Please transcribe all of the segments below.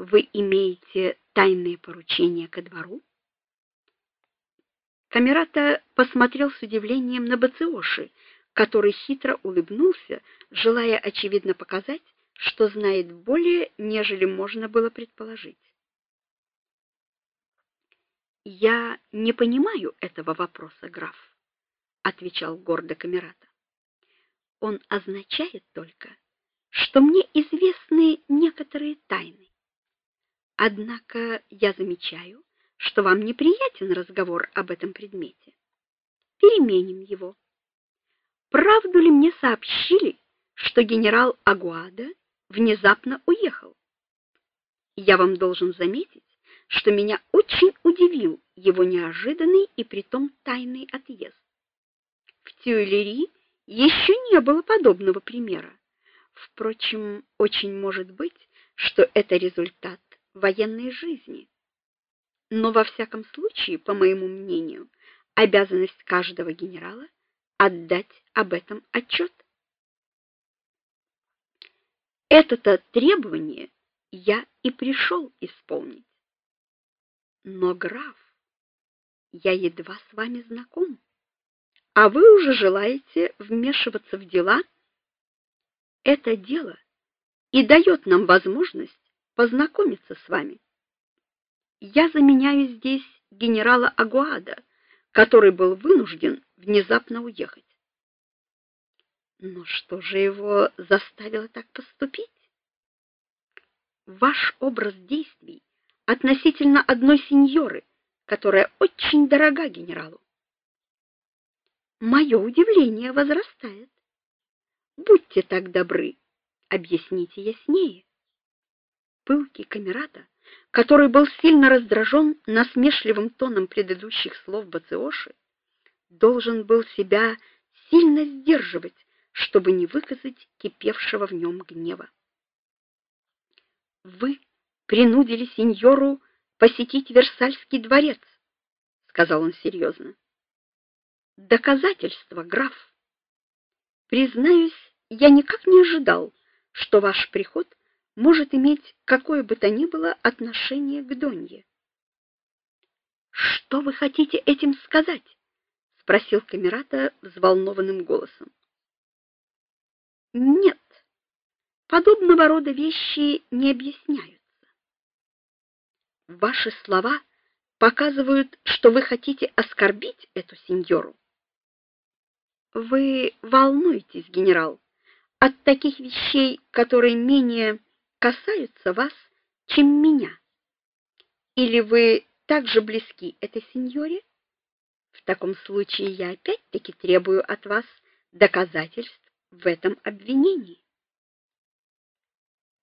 Вы имеете тайные поручения ко двору? Камерата посмотрел с удивлением на Бациоши, который хитро улыбнулся, желая очевидно показать, что знает более, нежели можно было предположить. Я не понимаю этого вопроса, граф, отвечал гордо Камерата. Он означает только, что мне известны некоторые тайны. Однако я замечаю, что вам неприятен разговор об этом предмете. Переменим его. Правду ли мне сообщили, что генерал Агуада внезапно уехал? Я вам должен заметить, что меня очень удивил его неожиданный и притом тайный отъезд. В Тюильри еще не было подобного примера. Впрочем, очень может быть, что это результат военной жизни. Но во всяком случае, по моему мнению, обязанность каждого генерала отдать об этом отчет. Это-то требование я и пришел исполнить. Но граф, я едва с вами знаком, а вы уже желаете вмешиваться в дела? Это дело и дает нам возможность познакомиться с вами. Я заменяю здесь генерала Агуада, который был вынужден внезапно уехать. Но что же его заставило так поступить? Ваш образ действий относительно одной сеньоры, которая очень дорога генералу. Мое удивление возрастает. Будьте так добры, объясните яснее. Пылкий камерата, который был сильно раздражен насмешливым тоном предыдущих слов Бациоши, должен был себя сильно сдерживать, чтобы не выказать кипевшего в нем гнева. Вы принудили сеньору посетить Версальский дворец, сказал он серьезно. Доказательство, граф. Признаюсь, я никак не ожидал, что ваш приход может иметь какое бы то ни было отношение к Донье. Что вы хотите этим сказать? спросил камерата взволнованным голосом. Нет. Подобного рода вещи не объясняются. Ваши слова показывают, что вы хотите оскорбить эту сеньору. Вы волнуетесь, генерал, от таких вещей, которые менее касаются вас, чем меня. Или вы так же близки этой сеньоре? В таком случае я опять-таки требую от вас доказательств в этом обвинении.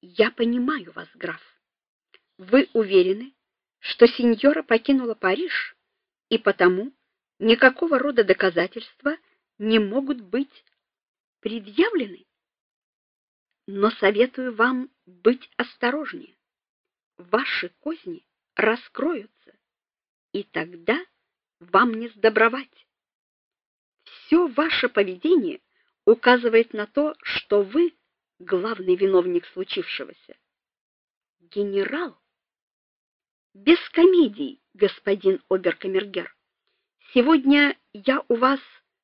Я понимаю вас, граф. Вы уверены, что сеньора покинула Париж, и потому никакого рода доказательства не могут быть предъявлены. Но советую вам быть осторожнее. Ваши козни раскроются, и тогда вам не сдобровать. Все ваше поведение указывает на то, что вы главный виновник случившегося. Генерал без комедий, господин оберкамергер. Сегодня я у вас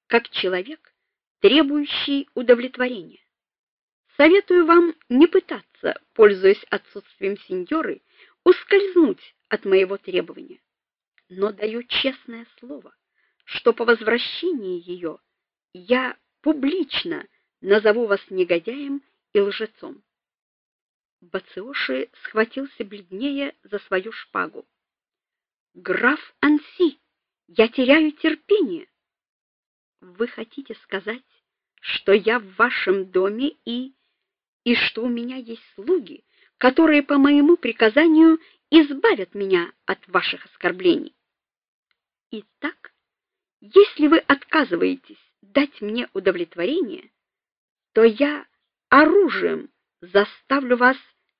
как человек, требующий удовлетворения. Советую вам не пытаться, пользуясь отсутствием сеньоры, ускользнуть от моего требования. Но даю честное слово, что по возвращении ее я публично назову вас негодяем и лжецом. Бациоши схватился бледнее за свою шпагу. Граф Анси, я теряю терпение. Вы хотите сказать, что я в вашем доме и и что у меня есть слуги, которые по моему приказанию избавят меня от ваших оскорблений? Итак, если вы отказываетесь дать мне удовлетворение, то я оружием заставлю вас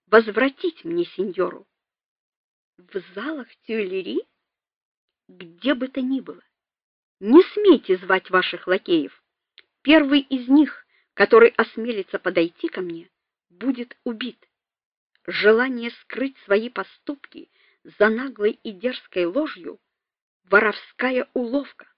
возвратить мне сеньору. В залах Тюильри, где бы то ни было, не смейте звать ваших лакеев. Первый из них, который осмелится подойти ко мне, будет убит. желание скрыть свои поступки за наглой и дерзкой ложью воровская уловка.